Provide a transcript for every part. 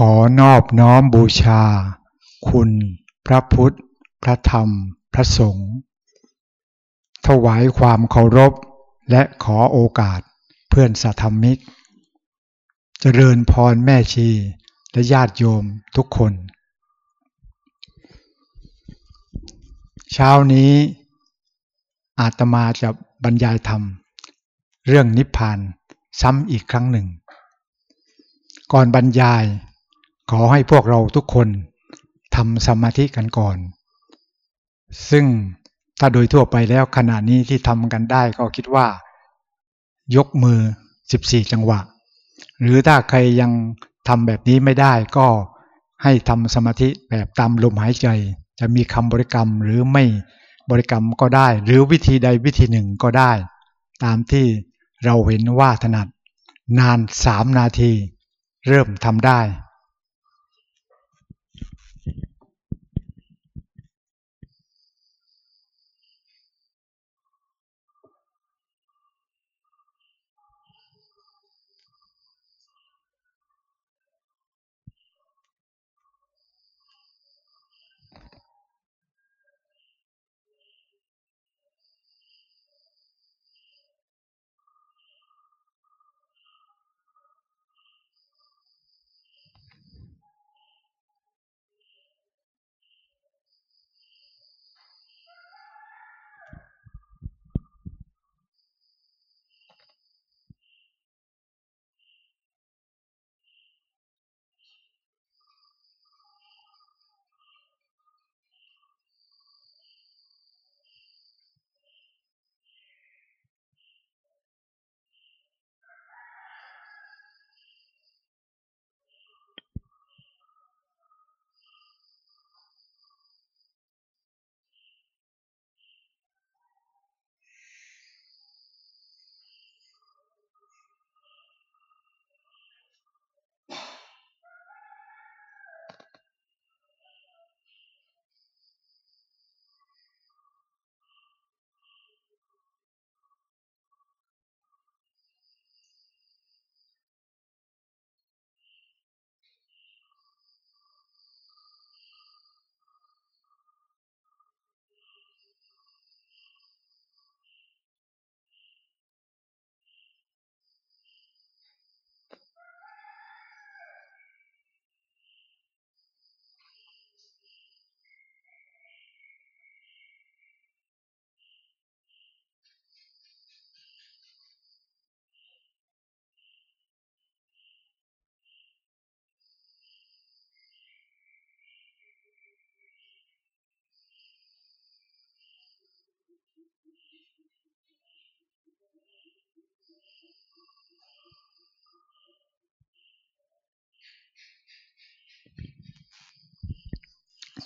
ขอนอบน้อมบูชา คุณพระพุทธ พระธรรม พระสงฆ์ถวายความเคารพ และขอโอกาสเพื่อนสัธรรมิก เจริญพรแม่ชีและญาติโยมทุกคน เช้านี้อาตมาจะบรรยายธรรม เรื่องนิพพานซ้ำอีกครั้งหนึ่ง ก่อนบรรยาย ขอให้พวกเราทุกคนทำสมาธิกันก่อน ซึ่งถ้าโดยทั่วไปแล้วขณะนี้ที่ทำกันได้ก็คิดว่า ยกมือ 14 จังหวะ หรือถ้าใครยังทำแบบนี้ไม่ได้ก็ให้ทำสมาธิแบบตามลมหายใจ จะมีคำบริกรรมหรือไม่บริกรรมก็ได้ หรือวิธีใดวิธีหนึ่งก็ได้ ตามที่เราเห็นว่าถนัด นานสามนาที เริ่มทำได้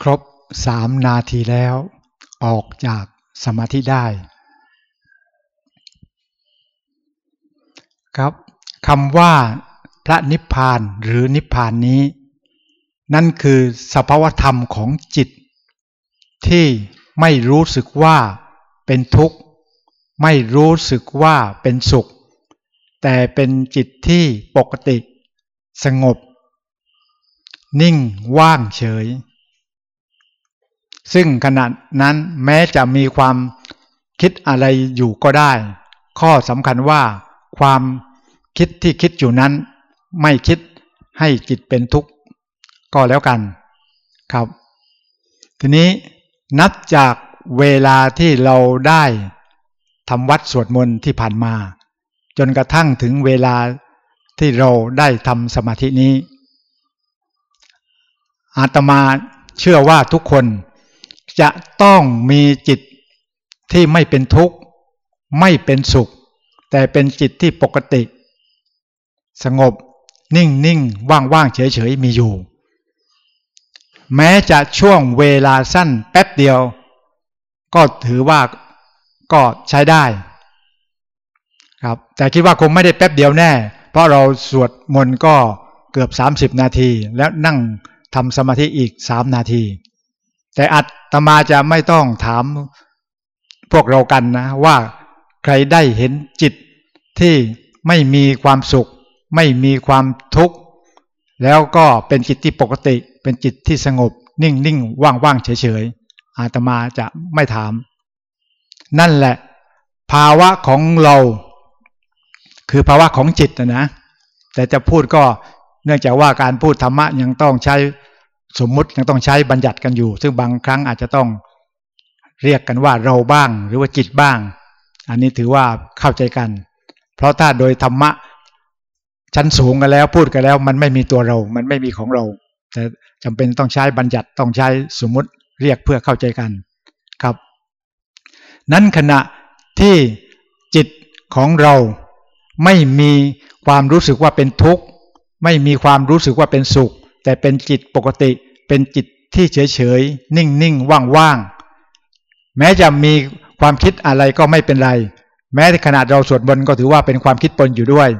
ครบสามนาทีแล้ว ออกจากสมาธิได้ ครับคำว่าพระนิพพานหรือนิพพานนี้ นั่นคือสภาวธรรมของจิต ที่ไม่รู้สึกว่าเป็นทุกข์ ไม่รู้สึกว่าเป็นสุข แต่เป็นจิตที่ปกติ สงบ นิ่งว่างเฉย ซึ่งขณะนั้นแม้จะมีความคิดอะไรอยู่ก็ได้ ข้อสำคัญว่าความคิดที่คิดอยู่นั้น ไม่คิดให้จิตเป็นทุกข์ก็แล้วกันครับ ทีนี้นับจากเวลาที่เราได้ทำวัดสวดมนต์ที่ผ่านมา จนกระทั่งถึงเวลาที่เราได้ทำสมาธินี้ อาตมาเชื่อว่าทุกคน จะต้องมีจิตที่ไม่เป็นทุกข์ ไม่เป็นสุข แต่เป็นจิตที่ปกติ สงบ นิ่งนิ่งว่างว่างเฉยเฉยมีอยู่ แม้จะช่วงเวลาสั้นแป๊บเดียว ก็ถือว่าก็ใช้ได้ครับแต่คิดว่าคงไม่ได้แป๊บเดียวแน่ เพราะเราสวดมนต์ก็เกือบ 30 นาที แล้วนั่งทำสมาธิอีก 3 นาที แต่อัตมาจะไม่ต้องถามพวกเรากันนะ ว่าใครได้เห็นจิตที่ไม่มีความสุข ไม่มีความทุกข์ แล้วก็เป็นจิตที่ปกติ เป็นจิตที่สงบ นิ่งนิ่งว่างว่างเฉยเฉยอาตมาจะไม่ถาม นั่นแหละ ภาวะของเรา คือภาวะของจิตนะนะแต่จะพูดก็เนื่องจากว่าการพูดธรรมะยังต้องใช้ สมมุติยังต้องใช้บัญญัติกันอยู่ ซึ่งบางครั้งอาจจะต้องเรียกกันว่าเราบ้าง หรือว่าจิตบ้าง อันนี้ถือว่าเข้าใจกัน เพราะถ้าโดยธรรมะชั้นสูงกันแล้วพูดกันแล้ว มันไม่มีตัวเรา มันไม่มีของเรา แต่จำเป็นต้องใช้บัญญัติต้องใช้สมมุติเรียกเพื่อเข้าใจกันครับ นั้นขณะที่จิตของเราไม่มีความรู้สึกว่าเป็นทุกข์ ไม่มีความรู้สึกว่าเป็นสุข แต่เป็นจิตปกติ เป็นจิตที่เฉยเฉยนิ่งนิ่งว่างว่างแม้จะมีความคิดอะไรก็ไม่เป็นไร แม้ขนาดเราสวดมนต์ก็ถือว่าเป็นความคิดปนอยู่ด้วย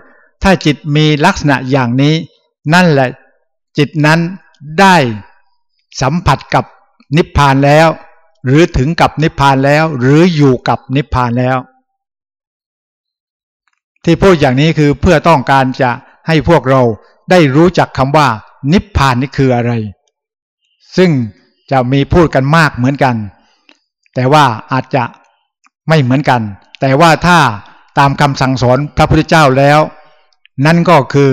ถ้าจิตมีลักษณะอย่างนี้ นั่นแหละ จิตนั้นได้สัมผัสกับนิพพานแล้ว หรือถึงกับนิพพานแล้ว หรืออยู่กับนิพพานแล้ว ที่พูดอย่างนี้คือเพื่อต้องการจะให้พวกเราได้รู้จักคำว่า นิพพานนี่คืออะไร ซึ่งจะมีพูดกันมากเหมือนกัน แต่ว่าอาจจะไม่เหมือนกัน แต่ว่าถ้าตามคำสั่งสอนพระพุทธเจ้าแล้ว นั่นก็คือ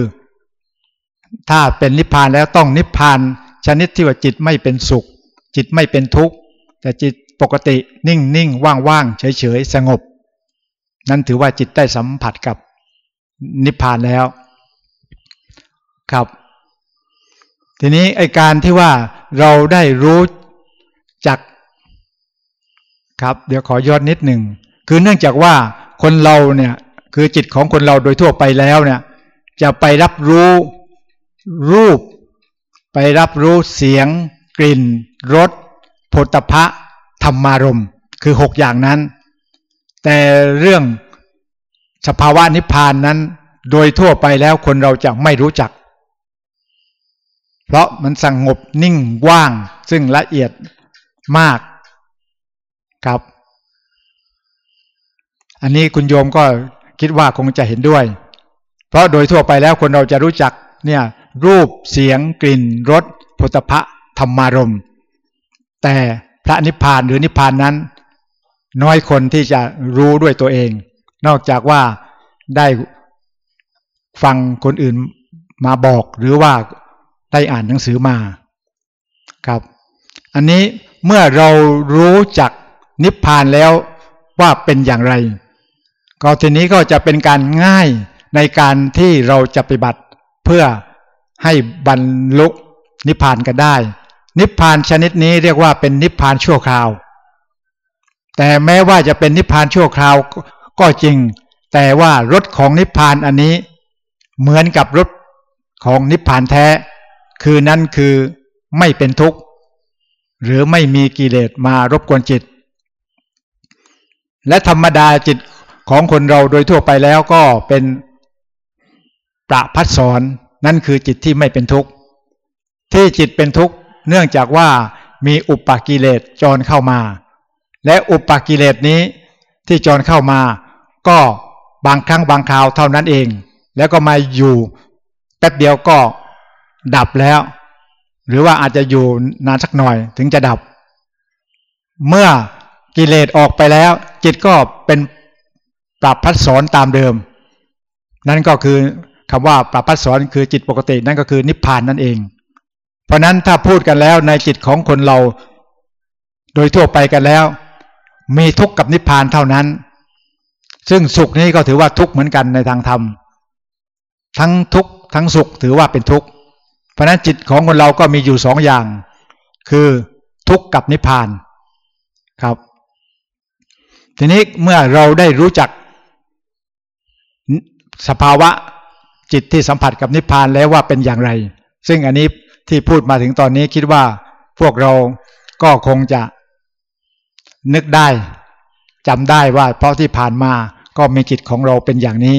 ถ้าเป็นนิพพานแล้วต้องนิพพานชนิดที่ว่าจิตไม่เป็นสุข จิตไม่เป็นทุกข์ แต่จิตปกตินิ่งนิ่งว่างว่างเฉยเฉยสงบ นั่นถือว่าจิตได้สัมผัสกับนิพพานแล้ว ครับ ทีนี้ไอการที่ว่าเราได้รู้จักครับ เดี๋ยวขอย้อนนิดหนึ่งคือเนื่องจากว่าคนเราเนี่ย คือจิตของคนเราโดยทั่วไปแล้วเนี่ย จะไปรับรู้รูป ไปรับรู้เสียง กลิ่นรสผลตภะธรรมารมคือหกอย่างนั้น แต่เรื่องสภาวะนิพพานนั้น โดยทั่วไปแล้วคนเราจะไม่รู้จัก เพราะมันสงงบนิ่งว่าง ซึ่งละเอียดมากครับ อันนี้คุณโยมก็คิดว่าคงจะเห็นด้วย เพราะโดยทั่วไปแล้วคนเราจะรู้จักเนี่ยรูปเสียงกลิ่นรสผลิภะธรรมารมแต่พระนิพพานหรือนิพพานนั้น น้อยคนที่จะรู้ด้วยตัวเอง นอกจากว่าได้ฟังคนอื่นมาบอกหรือว่า ได้อ่านหนังสือมาครับ อันนี้เมื่อเรารู้จักนิพพานแล้วว่าเป็นอย่างไร ก็ทีนี้ก็จะเป็นการง่ายในการที่เราจะปฏิบัติเพื่อให้บรรลุนิพพานกันได้ นิพพานชนิดนี้เรียกว่าเป็นนิพพานชั่วคราว แต่แม้ว่าจะเป็นนิพพานชั่วคราวก็จริง แต่ว่ารถของนิพพานอันนี้ เหมือนกับรถของนิพพานแท้ คือนั่นคือไม่เป็นทุกข์ หรือไม่มีกิเลสมารบกวนจิต และธรรมดาจิตของคนเราโดยทั่วไปแล้วก็เป็นประพัดสอนนั่นคือจิตที่ไม่เป็นทุกข์ ที่จิตเป็นทุกข์เนื่องจากว่ามีอุปกิเลสจรเข้ามา และอุปกิเลสนี้ที่จรเข้ามา ก็บางครั้งบางคราวเท่านั้นเอง แล้วก็มาอยู่แป๊บเดียวก็ ดับแล้ว หรือว่าอาจจะอยู่นานสักหน่อยถึงจะดับ เมื่อกิเลสออกไปแล้ว จิตก็เป็นปรับพัดสอนตามเดิม นั่นก็คือคำว่าปรับพัดสอนคือจิตปกตินั่นก็คือนิพพานนั่นเอง เพราะนั้นถ้าพูดกันแล้วในจิตของคนเรา โดยทั่วไปกันแล้ว มีทุกข์กับนิพพานเท่านั้น ซึ่งสุขนี้ก็ถือว่าทุกข์เหมือนกันในทางธรรม ทั้งทุกข์ทั้งสุขถือว่าเป็นทุกข์ เพราะนั้นจิตของคนเราก็มีอยู่สองอย่าง คือทุกข์กับนิพพานครับ ทีนี้เมื่อเราได้รู้จักสภาวะจิตที่สัมผัสกับนิพพานแล้วว่าเป็นอย่างไร ซึ่งอันนี้ที่พูดมาถึงตอนนี้คิดว่าพวกเราก็คงจะนึกได้จำได้ว่า เพราะที่ผ่านมาก็มีจิตของเราเป็นอย่างนี้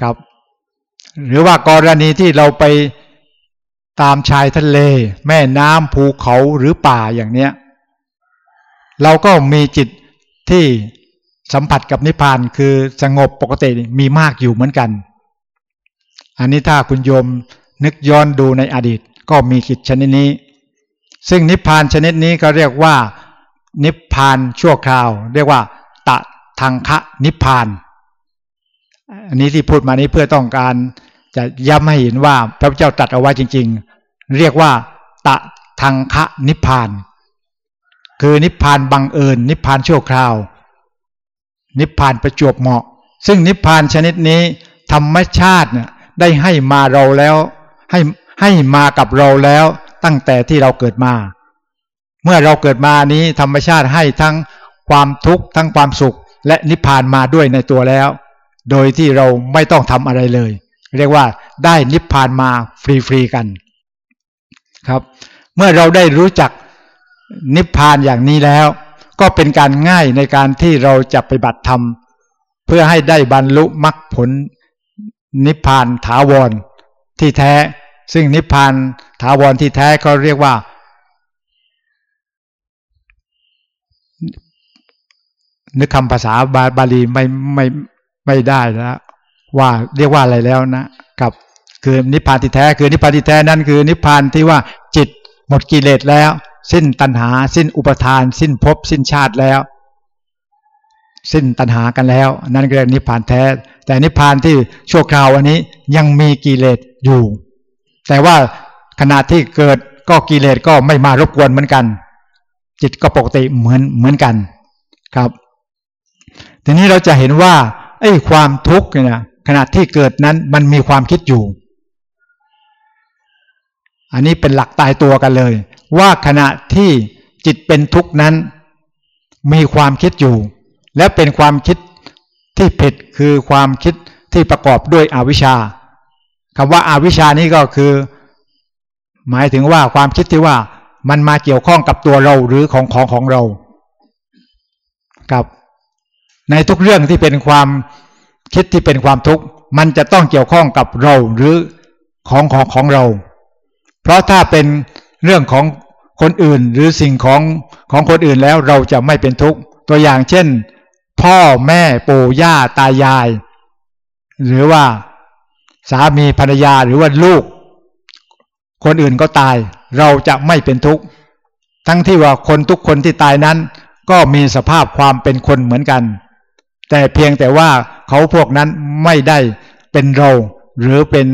ครับ หรือว่ากรณีที่เราไป ตามชายทะเล แม่น้ำภูเขาหรือป่าอย่างเนี้ย เราก็มีจิตที่สัมผัสกับนิพพานคือสงบปกติมีมากอยู่เหมือนกัน อันนี้ถ้าคุณโยมนึกย้อนดูในอดีต ก็มีกิจชนิดนี้ ซึ่งนิพพานชนิดนี้ก็เรียกว่า นิพพานชั่วคราว เรียกว่า ตะทางคะนิพพาน อันนี้ที่พูดมานี้เพื่อต้องการ จะย้ำให้เห็นว่าพระพุทธเจ้าตรัสเอาไว้จริง ๆ เรียกว่า ตะทางคะนิพพาน คือนิพพานบังเอิญ นิพพานชั่วคราว นิพพานประจวบเหมาะ ซึ่งนิพพานชนิดนี้ธรรมชาติเนี่ยได้ให้มาเราแล้ว ให้ให้มากับเราแล้วตั้งแต่ที่เราเกิดมา เมื่อเราเกิดมานี้ธรรมชาติให้ทั้งความทุกข์ทั้งความสุข และนิพพานมาด้วยในตัวแล้ว โดยที่เราไม่ต้องทำอะไรเลย เรียกว่าได้นิพพานมาฟรีๆกัน ครับ เมื่อเราได้รู้จักนิพพานอย่างนี้แล้ว ก็เป็นการง่ายในการที่เราจะไปบัติธรรม เพื่อให้ได้บรรลุมรรคผลนิพพานถาวรที่แท้ ซึ่งนิพพานถาวรที่แท้ก็เรียกว่า นึกคำภาษาบาบาลีไม่ไม่ไม่ได้แล้ ว่าเรียกว่าอะไรแล้วนะกับคือนิพพานที่แท้คือนิพพานที่แท้นั่นคือนิพพานที่ว่าจิตหมดกิเลสแล้ว สิ้นตัณหา สิ้นอุปทาน สิ้นภพสิ้นชาติแล้ว สิ้นตัณหากันแล้ว นั่นก็เรียกนิพพานแท้ แต่นิพพานที่ชั่วคราวอันนี้ยังมีกิเลสอยู่ แต่ว่าขณะที่เกิดก็กิเลสก็ไม่มารบกวนเหมือนกัน จิตก็ปกติเหมือนเหมือนกันครับ ทีนี้เราจะเห็นว่าไอ้ความทุกข์เนี่ย ขณะที่เกิดนั้นมันมีความคิดอยู่ อันนี้เป็นหลักตายตัวกันเลย ว่าขณะที่จิตเป็นทุกข์นั้น มีความคิดอยู่ และเป็นความคิดที่ผิดคือความคิดที่ประกอบด้วยอวิชชาคำว่าอาวิชชานี้ก็คือ หมายถึงว่าความคิดที่ว่ามันมาเกี่ยวข้องกับตัวเราหรือของของของเรา กับในทุกเรื่องที่เป็นความ คิดที่เป็นความทุกข์มันจะต้องเกี่ยวข้องกับเราหรือของของของเรา เพราะถ้าเป็นเรื่องของคนอื่นหรือสิ่งของของคนอื่นแล้วเราจะไม่เป็นทุกข์ตัวอย่างเช่น พ่อแม่ปู่ย่าตายาย หรือว่าสามีภรรยาหรือว่าลูก คนอื่นก็ตาย เราจะไม่เป็นทุกข์ทั้งที่ว่าคนทุกคนที่ตายนั้น ก็มีสภาพความเป็นคนเหมือนกัน แต่เพียงแต่ว่าเขาพวกนั้นไม่ได้เป็นเรา หรือเป็น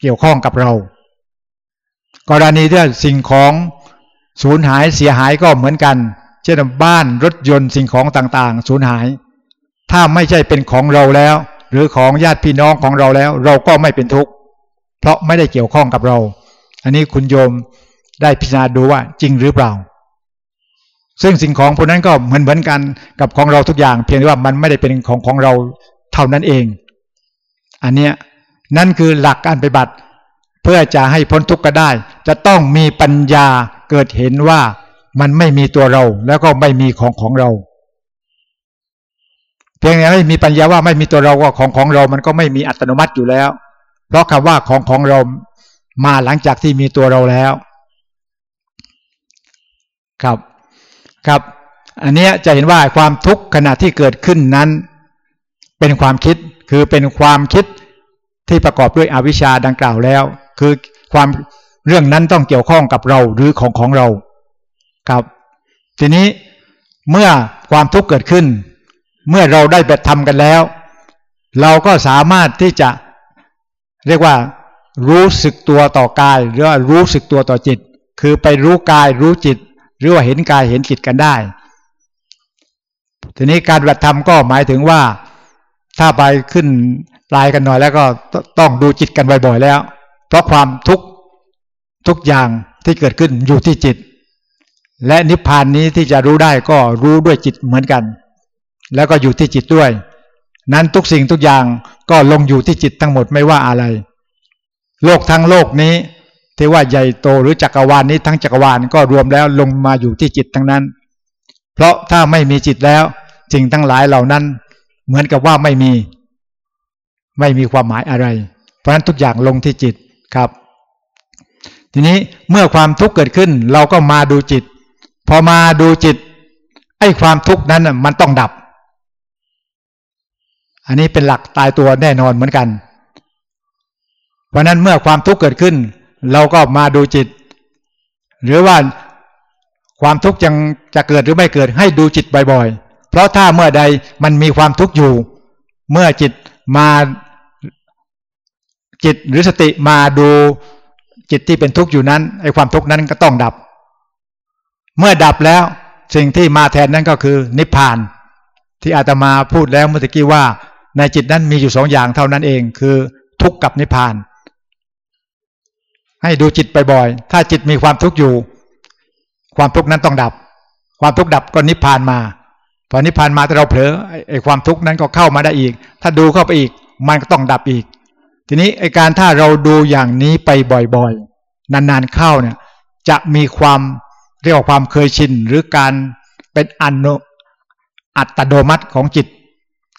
เกี่ยวข้องกับเรา กรณีที่สิ่งของสูญหายเสียหายก็เหมือนกัน เช่นบ้านรถยนต์สิ่งของต่างๆ สูญหาย ถ้าไม่ใช่เป็นของเราแล้ว หรือของญาติพี่น้องของเราแล้ว เราก็ไม่เป็นทุกข์เพราะไม่ได้เกี่ยวข้องกับเรา อันนี้คุณโยมได้พิจารณาดูว่าจริงหรือเปล่า ซึ่งสิ่งของพวกนั้นก็เหมือนเหมือนกันกับของเราทุกอย่าง เพียงแต่ว่ามันไม่ได้เป็นของของเราเท่านั้นเอง อันเนี้ยนั่นคือหลักการปฏิบัติ เพื่อจะให้พ้นทุกข์ก็ได้ จะต้องมีปัญญาเกิดเห็นว่ามันไม่มีตัวเรา แล้วก็ไม่มีของของเรา เพียงแต่ไม่มีปัญญาว่าไม่มีตัวเราก็ของของเรา มันก็ไม่มีอัตโนมัติอยู่แล้ว เพราะคำว่าของของเรามาหลังจากที่มีตัวเราแล้ว ครับ ครับ อันนี้จะเห็นว่าความทุกข์ขณะที่เกิดขึ้นนั้น เป็นความคิดคือเป็นความคิดที่ประกอบด้วยอวิชชาดังกล่าวแล้ว คือความเรื่องนั้นต้องเกี่ยวข้องกับเราหรือของของเรา ครับ ทีนี้เมื่อความทุกข์เกิดขึ้น เมื่อเราได้ไปทำกันแล้ว เราก็สามารถที่จะเรียกว่า รู้สึกตัวต่อกาย หรือว่ารู้สึกตัวต่อจิต คือไปรู้กายรู้จิต หรือว่าเห็นกายเห็นจิตกันได้ ทีนี้การปฏิบัติธรรมก็หมายถึงว่า ถ้าไปขึ้นลายกันหน่อยแล้วก็ต้องดูจิตกันบ่อยๆแล้ว เพราะความทุกทุกอย่างที่เกิดขึ้นอยู่ที่จิต และนิพพานนี้ที่จะรู้ได้ก็รู้ด้วยจิตเหมือนกัน แล้วก็อยู่ที่จิตด้วย นั้นทุกสิ่งทุกอย่างก็ลงอยู่ที่จิตทั้งหมดไม่ว่าอะไร โลกทั้งโลกนี้ ที่ว่าใหญ่โตหรือจักรวาลนนี้ทั้งจักรวาลก็รวมแล้วลงมาอยู่ที่จิตทั้งนั้น เพราะถ้าไม่มีจิตแล้วสิ่งทั้งหลายเหล่านั้น เหมือนกับว่าไม่มี ไม่มีความหมายอะไร เพราะฉะนั้นทุกอย่างลงที่จิตครับ ทีนี้เมื่อความทุกข์เกิดขึ้น เราก็มาดูจิต พอมาดูจิตไอ้ความทุกข์นั้นมันต้องดับ อันนี้เป็นหลักตายตัวแน่นอนเหมือนกัน เพราะนั้นเมื่อความทุกข์เกิดขึ้น เราก็มาดูจิต หรือว่าความทุกข์ยังจะเกิดหรือไม่เกิดให้ดูจิตบ่อยๆ เพราะถ้าเมื่อใดมันมีความทุกข์อยู่ เมื่อจิตมาจิตหรือสติมาดูจิตที่เป็นทุกข์อยู่นั้นไอ้ความทุกข์นั้นก็ต้องดับ เมื่อดับแล้วสิ่งที่มาแทนนั้นก็คือ นิพพาน ที่อาตมาพูดแล้วเมื่อกี้ว่า ในจิตนั้นมีอยู่สองอย่างเท่านั้นเอง คือทุกข์กับนิพพาน ให้ดูจิตบ่อยๆถ้าจิตมีความทุกข์อยู่ ความทุกข์นั้นต้องดับ ความทุกข์ดับก็นิพพานมาพอนิพพานมาแต่เราเผลอไอ้ความทุกข์นั้นก็เข้ามาได้อีก ถ้าดูเข้าไปอีก มันก็ต้องดับอีก ทีนี้ไอ้การถ้าเราดูอย่างนี้ไปบ่อยๆ นานๆเข้าเนี่ย จะมีความเรียกว่าความเคยชินหรือการเป็นอนุอัตโนมัติของจิต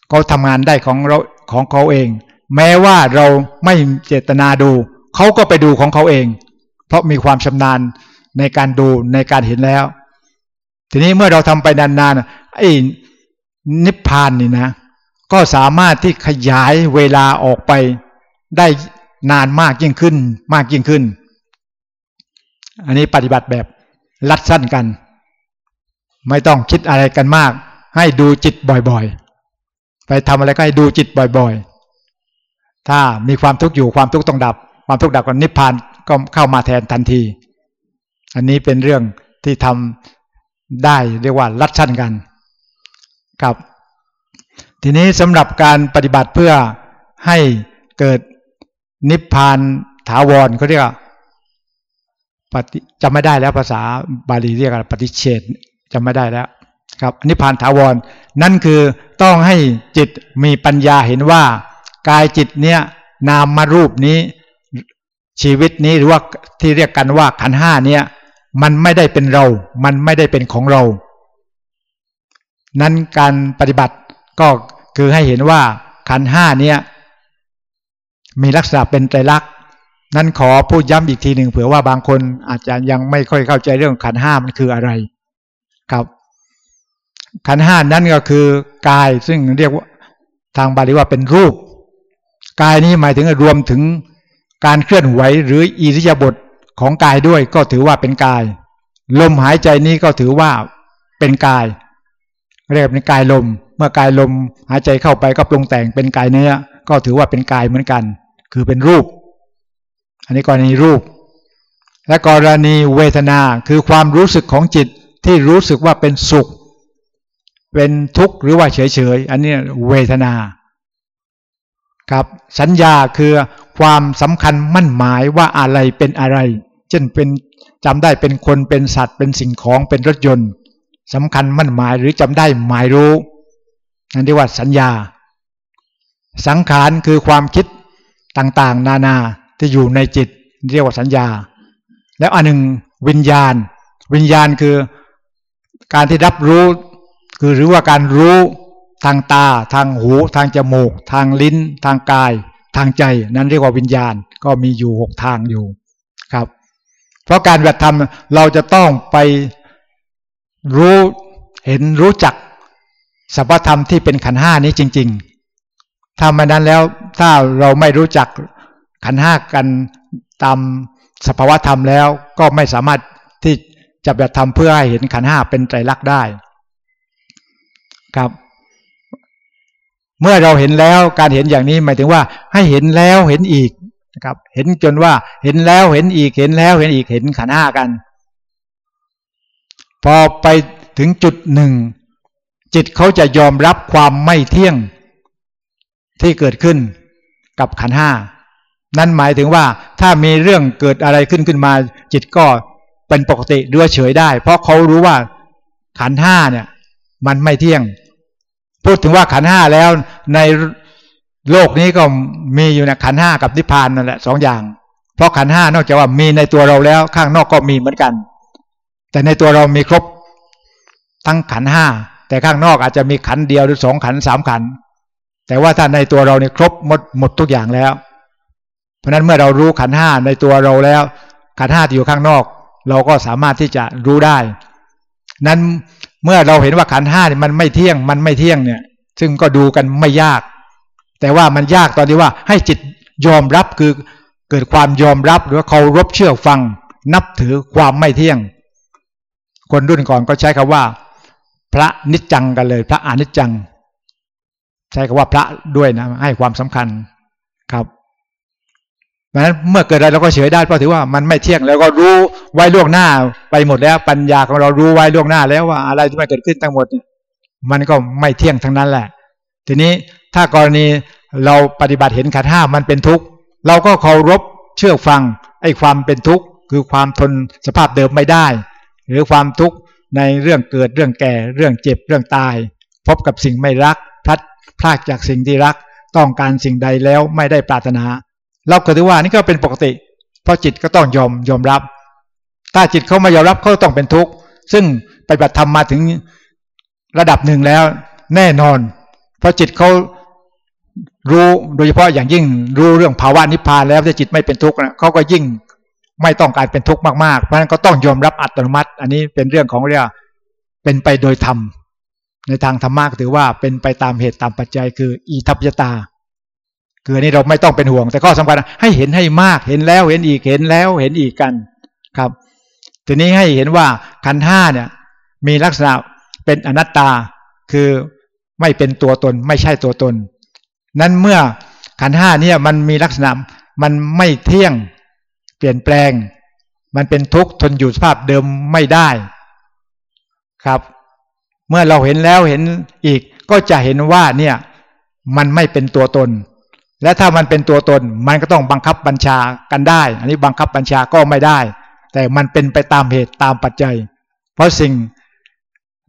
เขาทำงานได้ของเราของเขาเอง แม้ว่าเราไม่เจตนาดู เขาก็ไปดูของเขาเอง เพราะมีความชำนาญในการดูในการเห็นแล้ว ทีนี้เมื่อเราทำไปนานๆไอ้นิพพานนี่นะ ก็สามารถที่ขยายเวลาออกไปได้นานมากยิ่งขึ้น มากยิ่งขึ้น อันนี้ปฏิบัติแบบลัดสั้นกัน ไม่ต้องคิดอะไรกันมาก ให้ดูจิตบ่อยๆ ไปทำอะไรก็ให้ดูจิตบ่อยๆ ถ้ามีความทุกข์อยู่ความทุกข์ต้องดับ ความทุกข์ดับก็นิพพานก็เข้ามาแทนทันที อันนี้เป็นเรื่องที่ทำได้เรียกว่าลัดชั้นกันครับ ทีนี้สำหรับการปฏิบัติเพื่อให้เกิดนิพพานถาวรเขาเรียกปฏิจำไม่ได้แล้วภาษาบาลีเรียกอะไรปฏิเฉดจำไม่ได้แล้วครับนิพพานถาวร นั่นคือต้องให้จิตมีปัญญาเห็นว่ากายจิตเนี้ยนามมารูปนี้ ชีวิตนี้หรือว่าที่เรียกกันว่าขันห้าเนี่ยมันไม่ได้เป็นเรา มันไม่ได้เป็นของเรา นั้นการปฏิบัติก็คือให้เห็นว่าขันห้าเนี่ยมีลักษณะเป็นไตรลักษณ์นั้นขอพูดย้ำอีกทีหนึ่งเผื่อว่าบางคนอาจจะยังไม่ค่อยเข้าใจเรื่องขันห้ามันคืออะไร ครับ ขันห้านั้นก็คือกายซึ่งเรียกว่าทางบาลีว่าเป็นรูป กายนี้หมายถึงรวมถึง การเคลื่อนไหวหรืออิริยาบถของกายด้วยก็ถือว่าเป็นกาย ลมหายใจนี้ก็ถือว่าเป็นกาย เรียกเป็นกายลม เมื่อกายลมหายใจเข้าไปก็ปรุงแต่งเป็นกายเนื้อ ก็ถือว่าเป็นกายเหมือนกัน คือเป็นรูป อันนี้กรณีรูป และกรณีเวทนาคือความรู้สึกของจิตที่รู้สึกว่าเป็นสุข เป็นทุกข์หรือว่าเฉยๆ อันนี้เวทนา ครับสัญญาคือความสำคัญมั่นหมายว่าอะไรเป็นอะไร เช่นเป็นจำได้เป็นคนเป็นสัตว์เป็นสิ่งของเป็นรถยนต์สำคัญมั่นหมายหรือจำได้หมายรู้นั่นเรียกว่าสัญญา สังขารคือความคิดต่างๆ นานาที่อยู่ในจิต เรียกว่าสัญญา แล้วอันหนึ่งวิญญาณ วิญญาณคือการที่รับรู้ คือหรือว่าการรู้ ทางตา ทางหู ทางจมูก ทางลิ้น ทางกาย ทางใจ นั้นเรียกว่าวิญญาณก็มีอยู่หกทางอยู่ครับ เพราะการปฏิบัติธรรมเราจะต้องไปรู้เห็นรู้จักสัพธรรมที่เป็นขันห้านี้จริง ๆ ถ้าม่นั้นแล้วถ้าเราไม่รู้จักขันห้ากันตามสภาวธรรมแล้วก็ไม่สามารถที่จะปฏิบัติธรรมเพื่อให้เห็นขันห้าเป็นไตรลักษณ์ได้ครับ เมื่อเราเห็นแล้วการเห็นอย่างนี้หมายถึงว่าให้เห็นแล้วเห็นอีกนะครับ เห็นจนว่าเห็นแล้วเห็นอีกเห็นแล้วเห็นอีกเห็นขันห้ากัน พอไปถึงจุดหนึ่งจิตเขาจะยอมรับความไม่เที่ยงที่เกิดขึ้นกับขันห้านั่นหมายถึงว่าถ้ามีเรื่องเกิดอะไรขึ้นขึ้นมา จิตก็เป็นปกติเรือเฉยได้ เพราะเขารู้ว่าขันห้าเนี่ย มันไม่เที่ยง พูดถึงว่าขันห้าแล้วในโลกนี้ก็มีอยู่ในขันห้ากับนิพพานนั่นแหละสองอย่าง เพราะขันห้านอกจากว่ามีในตัวเราแล้วข้างนอกก็มีเหมือนกัน แต่ในตัวเรามีครบทั้งขันห้าแต่ข้างนอกอาจจะมีขันเดียวหรือสองขันสามขัน แต่ว่าถ้าในตัวเราเนี่ยครบหมดหมดทุกอย่างแล้ว เพราะนั้นเมื่อเรารู้ขันห้าในตัวเราแล้ว ขันห้าที่อยู่ข้างนอก เราก็สามารถที่จะรู้ได้ นั้น เมื่อเราเห็นว่าขันห้านี่มันไม่เที่ยงมันไม่เที่ยงเนี่ย ซึ่งก็ดูกันไม่ยาก แต่ว่ามันยากตอนที่ว่าให้จิตยอมรับคือเกิดความยอมรับหรือเคารพเชื่อฟัง นับถือความไม่เที่ยง คนรุ่นก่อนก็ใช้คำว่า พระนิจจังกันเลย พระอนิจจัง ใช้คำว่าพระด้วยนะให้ความสำคัญ ราะฉะนั้นเมื่อเกิดอะไรเราก็เฉยได้เพราะถือว่ามันไม่เที่ยงแล้วก็รู้ไว้ล่วงหน้าไปหมดแล้ว ปัญญาของเรารู้ไว้ล่วงหน้าแล้วว่าอะไรที่มันเกิดขึ้นทั้งหมดมันก็ไม่เที่ยงทั้งนั้นแหละ ทีนี้ถ้ากรณีเราปฏิบัติเห็นขันห้ามันเป็นทุกข์เราก็เคารพเชื่อฟังไอ้ความเป็นทุกข์คือความทนสภาพเดิมไม่ได้ หรือความทุกข์ในเรื่องเกิดเรื่องแก่เรื่องเจ็บเรื่องตาย พบกับสิ่งไม่รักพลัดพลากจากสิ่งที่รัก ต้องการสิ่งใดแล้วไม่ได้ปรารถนา เราก็ถือว่านี่ก็เป็นปกติ เพราะจิตก็ต้องยอมยอมรับ ถ้าจิตเขาไม่ยอมรับเขาต้องเป็นทุกข์ ซึ่งไปบัติธรรมมาถึงระดับหนึ่งแล้ว แน่นอน เพราะจิตเขารู้โดยเฉพาะอย่างยิ่งรู้เรื่องภาวะนิพพานแล้วถ้าจิตไม่เป็นทุกข์นะเขาก็ยิ่งไม่ต้องการเป็นทุกข์มากๆ เพราะฉะนั้นก็ต้องยอมรับอัตโนมัติ อันนี้เป็นเรื่องของเรียกเป็นไปโดยธรรม ในทางธรรมะถือว่าเป็นไปตามเหตุตามปัจจัยคือ อีทัพยตา คือนี้เราไม่ต้องเป็นห่วง แต่ข้อสำคัญให้เห็นให้มากเห็นแล้วเห็นอีกเห็นแล้วเห็นอีกกันครับ ทีนี้ให้เห็นว่าขันห้าเนี่ย มีลักษณะเป็นอนัตตา คือไม่เป็นตัวตน ไม่ใช่ตัวตน นั้นเมื่อขันห้าเนี่ยมันมีลักษณะมันไม่เที่ยงเปลี่ยนแปลง มันเป็นทุกข์ทนอยู่สภาพเดิมไม่ได้ครับ เมื่อเราเห็นแล้วเห็นอีกก็จะเห็นว่าเนี่ย มันไม่เป็นตัวตน และถ้ามันเป็นตัวตนมันก็ต้องบังคับบัญชากันได้ อันนี้บังคับบัญชาก็ไม่ได้ แต่มันเป็นไปตามเหตุตามปัจจัย เพราะสิ่ง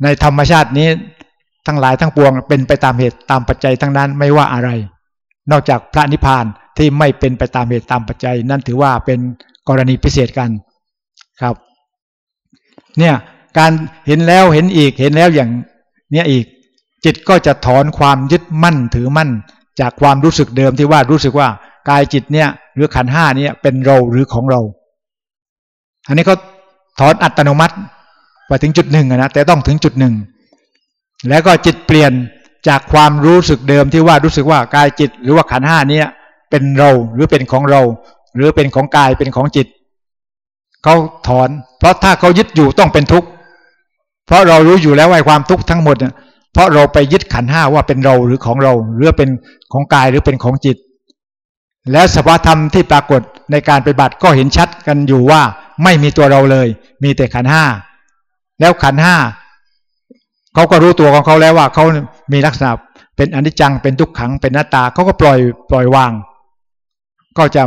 ในธรรมชาตินี้ทั้งหลายทั้งปวงเป็นไปตามเหตุตามปัจจัยทั้งนั้นไม่ว่าอะไร นอกจากพระนิพพานที่ไม่เป็นไปตามเหตุตามปัจจัย นั่นถือว่าเป็นกรณีพิเศษกันครับ เนี่ยการเห็นแล้วเห็นอีกเห็นแล้วอย่างเนี้ยอีก จิตก็จะถอนความยึดมั่นถือมั่น จากความรู้สึกเดิมที่ว่ารู้สึกว่ากายจิตเนี่ยหรือขันห้าเนี่ยเป็นเราหรือของเรา อันนี้ก็ถอนอัตโนมัติไปถึงจุดหนึ่งนะแต่ต้องถึงจุดหนึ่งแล้วก็จิตเปลี่ยนจากความรู้สึกเดิมที่ว่ารู้สึกว่ากายจิต หรือว่าขันห้านี้เป็นเราหรือเป็นของเรา หรือเป็นของกายเป็นของจิตเขาถอน เพราะถ้าเขายึดอยู่ต้องเป็นทุกข์เพราะเรารู้อยู่แล้วว่าความทุกข์ทั้งหมด เพราะเราไปยึดขันห้าว่าเป็นเราหรือของเรา หรือเป็นของกายหรือเป็นของจิต แล้วสภาวธรรมที่ปรากฏในการปฏิบัติก็เห็นชัดกันอยู่ว่าไม่มีตัวเราเลย มีแต่ขันห้าแล้วขันห้าเขาก็รู้ตัวของเขาแล้วว่าเขามีลักษณะเป็นอนิจจังเป็นทุกขังเป็นหน้าตาเขาก็ปล่อยปล่อยวาง ก็จะ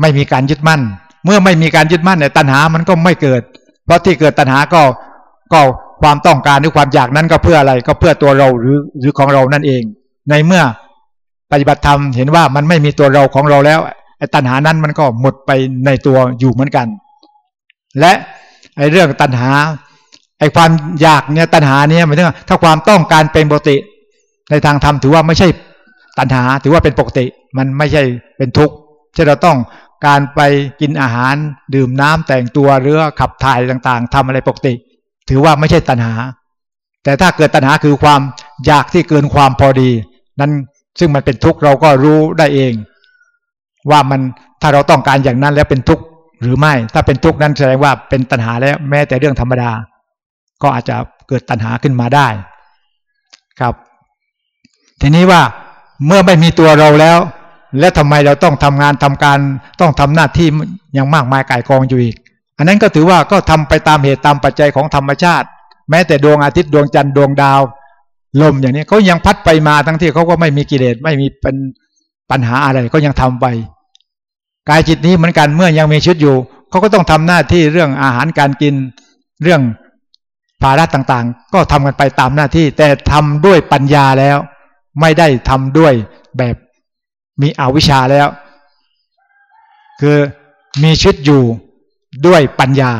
ไม่มีการยึดมั่น เมื่อไม่มีการยึดมั่นเนี่ยตัณหามันก็ไม่เกิด เพราะที่เกิดตัณหาก็ก็ ความต้องการหรือความอยากนั้นก็เพื่ออะไรก็เพื่อตัวเราหรือหรือของเรานั่นเอง ในเมื่อปฏิบัติธรรมเห็นว่ามันไม่มีตัวเราของเราแล้วไอ้ตัณหานั้นมันก็หมดไปในตัวอยู่เหมือนกัน และไอ้เรื่องตัณหาไอ้ความอยากเนี่ยตัณหาเนี่ยหมายถึงถ้าความต้องการเป็นปกติ ในทางธรรมถือว่าไม่ใช่ตัณหาถือว่าเป็นปกติ มันไม่ใช่เป็นทุกข์ที่เราต้องการไปกินอาหารดื่มน้ำแต่งตัวหรือขับถ่ายต่างๆทำอะไรปกติ ถือว่าไม่ใช่ตัณหา แต่ถ้าเกิดตัณหาคือความอยากที่เกินความพอดี นั้นซึ่งมันเป็นทุกข์เราก็รู้ได้เอง ว่ามันถ้าเราต้องการอย่างนั้นแล้วเป็นทุกข์หรือไม่ ถ้าเป็นทุกข์นั้นแสดงว่าเป็นตัณหาแล้วแม้แต่เรื่องธรรมดา ก็อาจจะเกิดตัณหาขึ้นมาได้ ครับ ทีนี้ว่าเมื่อไม่มีตัวเราแล้ว แล้วทำไมเราต้องทำงานทำการต้องทำหน้าที่ยังมากมายกายกองอยู่อีก อันนั้นก็ถือว่าก็ทำไปตามเหตุตามปัจจัยของธรรมชาติ แม้แต่ดวงอาทิตย์ดวงจันทร์ดวงดาวลมอย่างนี้เขายังพัดไปมาทั้งที่เขาก็ไม่มีกิเลสไม่มีเป็นปัญหาอะไรก็ยังทำไป กายจิตนี้เหมือนกันเมื่อยังมีชีวิตอยู่เขาก็ต้องทำหน้าที่เรื่องอาหารการกินเรื่องภาระต่างๆ ก็ทำกันไปตามหน้าที่ แต่ทำด้วยปัญญาแล้ว ไม่ได้ทำด้วยแบบมีอวิชชาแล้ว คือมีชีวิตอยู่ ด้วยปัญญา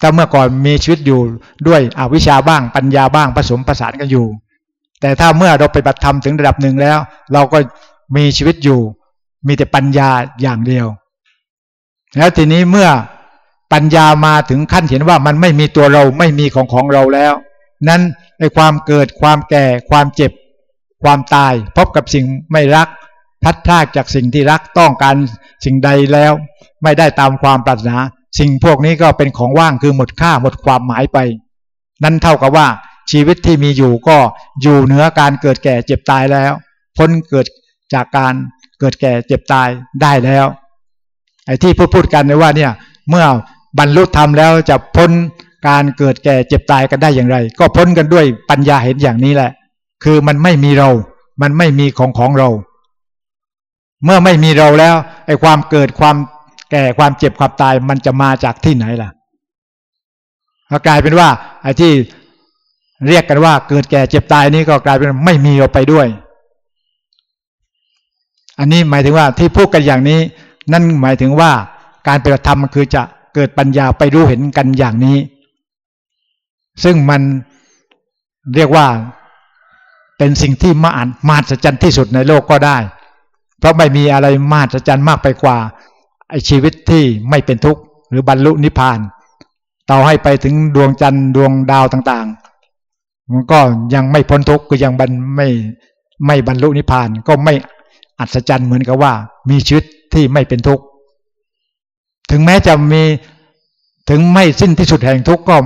ถ้าเมื่อก่อนมีชีวิตอยู่ด้วยอวิชชาบ้างปัญญาบ้างผสมผสานกันอยู่ แต่ถ้าเมื่อเราไปบัติธรรมถึงระดับหนึ่งแล้ว เราก็มีชีวิตอยู่ มีแต่ปัญญาอย่างเดียว แล้วทีนี้เมื่อปัญญามาถึงขั้นเห็นว่ามันไม่มีตัวเราไม่มีของของเราแล้ว นั้นในความเกิดความแก่ ความเจ็บ ความตาย พบกับสิ่งไม่รักพัดพลากจากสิ่งที่รักต้องการสิ่งใดแล้ว ไม่ได้ตามความปรารถนา สิ่งพวกนี้ก็เป็นของว่างคือหมดค่าหมดความหมายไป นั่นเท่ากับว่าชีวิตที่มีอยู่ก็อยู่เหนือการเกิดแก่เจ็บตายแล้ว พ้นเกิดจากการเกิดแก่เจ็บตายได้แล้วไอ้ที่พูดพูดกันเลยว่าเนี่ยเมื่อบรรลุธรรมแล้วจะพ้นการเกิดแก่เจ็บตายกันได้อย่างไร ก็พ้นกันด้วยปัญญาเห็นอย่างนี้แหละ คือมันไม่มีเรา มันไม่มีของของเรา เมื่อไม่มีเราแล้วไอ้ความเกิดความ แก่ความเจ็บความตายมันจะมาจากที่ไหนล่ะกลายเป็นว่าไอ้ที่เรียกกันว่าเกิดแก่เจ็บตายนี่ก็กลายเป็นไม่มีเราไปด้วย อันนี้หมายถึงว่าที่พูดกันอย่างนี้ นั่นหมายถึงว่าการปฏิธรรมคือจะเกิดปัญญาไปรู้เห็นกันอย่างนี้ ซึ่งมันเรียกว่าเป็นสิ่งที่มาอ่านมาศจรรย์ที่สุดในโลกก็ได้ เพราะไม่มีอะไรมาศจรรย์มากไปกว่า ไอชีวิตที่ไม่เป็นทุกข์หรือบรรลุนิพพานต่อให้ไปถึงดวงจันทร์ดวงดาวต่างๆ มันก็ยังไม่พ้นทุกข์ก็ยังบรรไม่ไม่บรรลุนิพพานก็ไม่อัศจรรย์เหมือนกับว่า มีชีวิตที่ไม่เป็นทุกข์ถึงแม้จะมีถึงไม่สิ้นที่สุดแห่งทุกข์ก็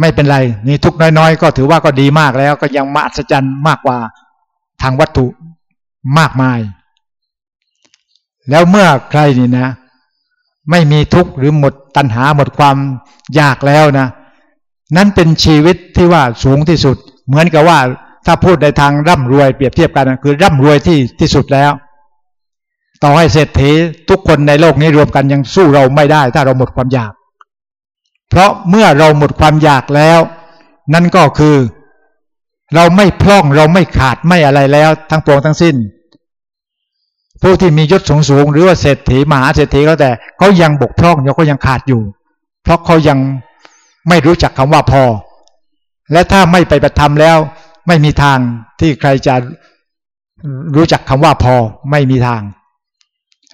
ไม่เป็นไรนี่ทุกน้อยๆ ก็ถือว่าก็ดีมากแล้ว ก็ยังมาอัศจรรย์มากกว่าทางวัตถุมากมาย แล้วเมื่อใครนี่นะ ไม่มีทุกข์หรือหมดตัณหาหมดความอยากแล้วนะ นั้นเป็นชีวิตที่ว่าสูงที่สุด เหมือนกับว่าถ้าพูดในทางร่ำรวยเปรียบเทียบกัน คือร่ำรวยที่ที่สุดแล้ว ต่อให้เศรษฐีทุกคนในโลกนี้รวมกันยังสู้เราไม่ได้ ถ้าเราหมดความอยาก เพราะเมื่อเราหมดความอยากแล้ว นั่นก็คือ เราไม่พร่องเราไม่ขาดไม่อะไรแล้ว ทั้งปวงทั้งสิ้น ผู้ที่มียศสูงสูงหรือว่าเศรษฐีมหาเศรษฐีก็แต่เขายังบกพร่องเขายังขาดอยู่ เพราะเขายังไม่รู้จักคำว่าพอ และถ้าไม่ไปปฏิธรรมแล้ว ไม่มีทางที่ใครจะรู้จักคำว่าพอไม่มีทาง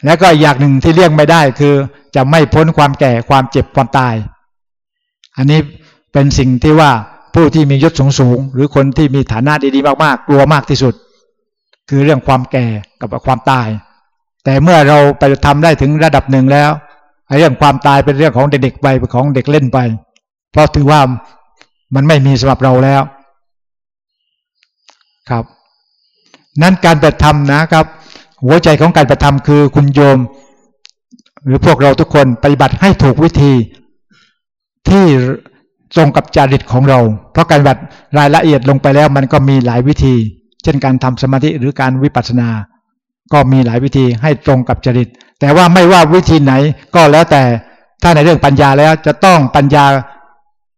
แล้วก็อย่างหนึ่งที่เลี่ยงไม่ได้คือจะไม่พ้นความแก่ความเจ็บความตาย อันนี้เป็นสิ่งที่ว่าผู้ที่มียศสูงสูงหรือคนที่มีฐานะดีๆมากๆกลัวมากที่สุด คือเรื่องความแก่กับความตาย แต่เมื่อเราไปทำได้ถึงระดับหนึ่งแล้วเรื่องความตายเป็นเรื่องของเด็กๆไปเป็นของเด็กเล่นไป เพราะถือว่ามันไม่มีสำหรับเราแล้ว ครับ นั้นการปฏิธรรมนะครับ หัวใจของการปฏิธรรมคือคุณโยม หรือพวกเราทุกคนปฏิบัติให้ถูกวิธีที่ตรงกับจาริตของเรา เพราะการบัติรายละเอียดลงไปแล้วมันก็มีหลายวิธี ช่นการทำสมาธิหรือการวิปัสสนา ก็มีหลายวิธีให้ตรงกับจริต แต่ว่าไม่ว่าวิธีไหนก็แล้วแต่ถ้าในเรื่องปัญญาแล้วจะต้องปัญญา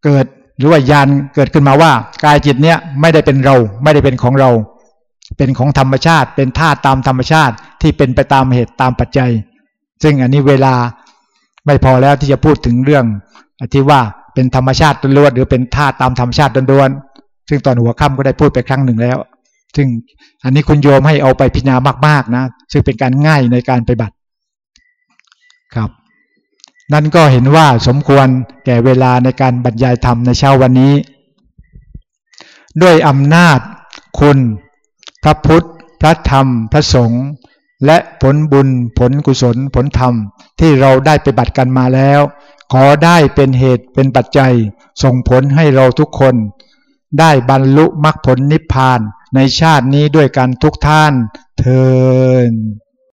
เกิดหรือว่ายานเกิดขึ้นมาว่ากายจิตเนี้ยไม่ได้เป็นเราไม่ได้เป็นของเรา เป็นของธรรมชาติ เป็นธาตุตามธรรมชาติที่เป็นไปตามเหตุตามปัจจัย ซึ่งอันนี้เวลาไม่พอแล้วที่จะพูดถึงเรื่องที่ว่าเป็นธรรมชาติล้วนหรือเป็นธาตุตามธรรมชาติล้วนซึ่งตอนหัวค่ำก็ได้พูดไปครั้งหนึ่งแล้ว ซึ่งอันนี้คุณโยมให้เอาไปพิจารณามาก ๆนะ ซึ่งเป็นการง่ายในการไปบัติครับ นั่นก็เห็นว่าสมควรแก่เวลาในการบรรยายธรรมในเช้าวันนี้ ด้วยอำนาจคุณ พระพุทธ พระธรรม พระสงฆ์และผลบุญผลกุศลผลธรรม ที่เราได้ไปบัติกันมาแล้ว ขอได้เป็นเหตุเป็นปัจจัย ส่งผลให้เราทุกคน ได้บรรลุมรรคผลนิพพาน ในชาตินี้ด้วยกันทุกท่านเทอ